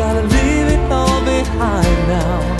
gotta leave it all behind now.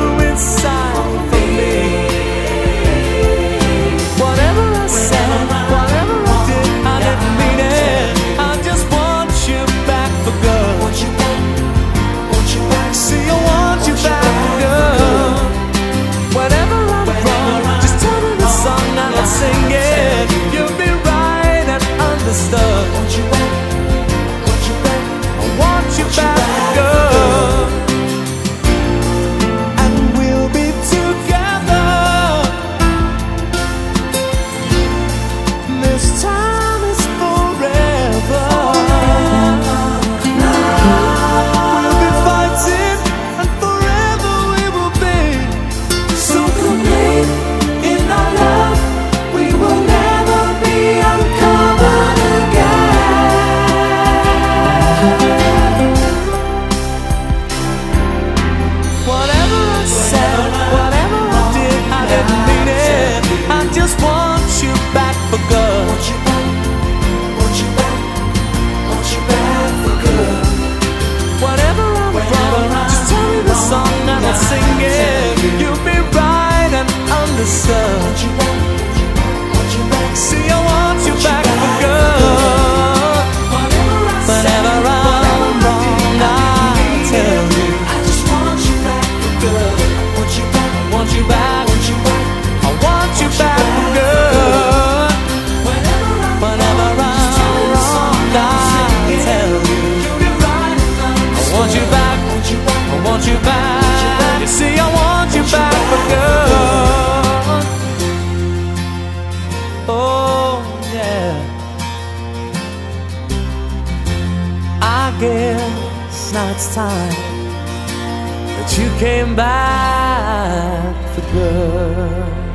inside said, whatever I did, I didn't mean it. I just want you back for good. Want you back, want you back, want you back for good. Whatever I'm wrong, just tell me the song and I'll sing it. You'll be right and understood. Tell you, I want you back. Want you back, I want you back. You see, I want you back for good. Oh, yeah. I guess now it's time that you came back for good.